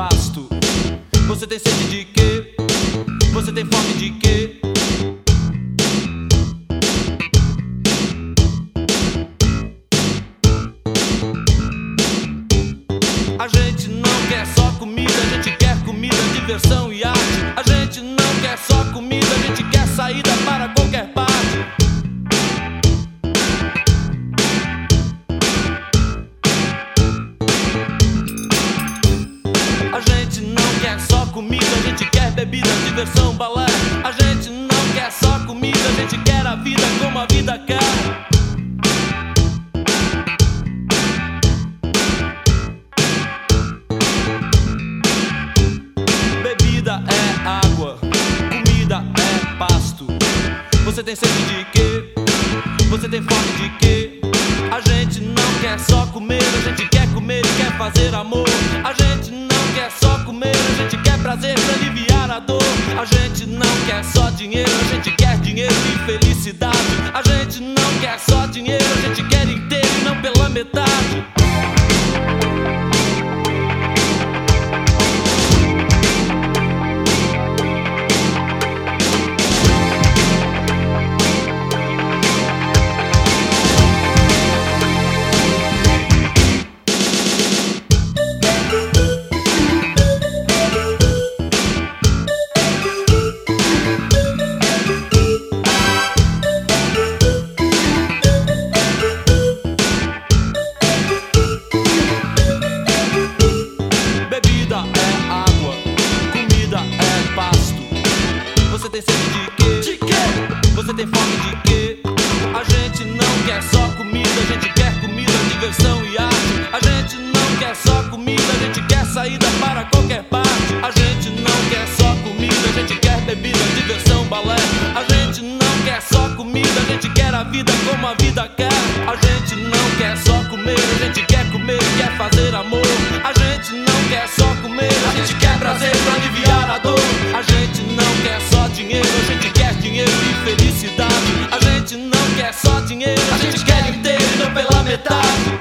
pasto. Você tem sede de quê? Você tem fome de quê? A gente não quer só comida, a gente quer comida, diversão e água. comida, a gente quer bebida, diversão, balé. A gente não quer só comida, a gente quer a vida como a vida quer. Bebida é água, comida é pasto. Você tem sede de quê? Você tem fome de quê? A gente não quer só comer, a gente quer comer e quer fazer amor. A dinheiro, a gente quer dinheiro e felicidade. A gente não quer só dinheiro, a gente quer inteiro e não pela metade. Tem sede de quê? De quê? Você tem fome de quê? A gente não quer só comida, a gente quer comida, diversão e arte. A gente não quer só comida, a gente quer saída para qualquer parte. A gente não quer só comida, a gente quer bebida, diversão, balé. A gente não quer só comida, a gente quer a vida como a vida quer. é só dinheiro, a gente quer inteiro, não pela metade.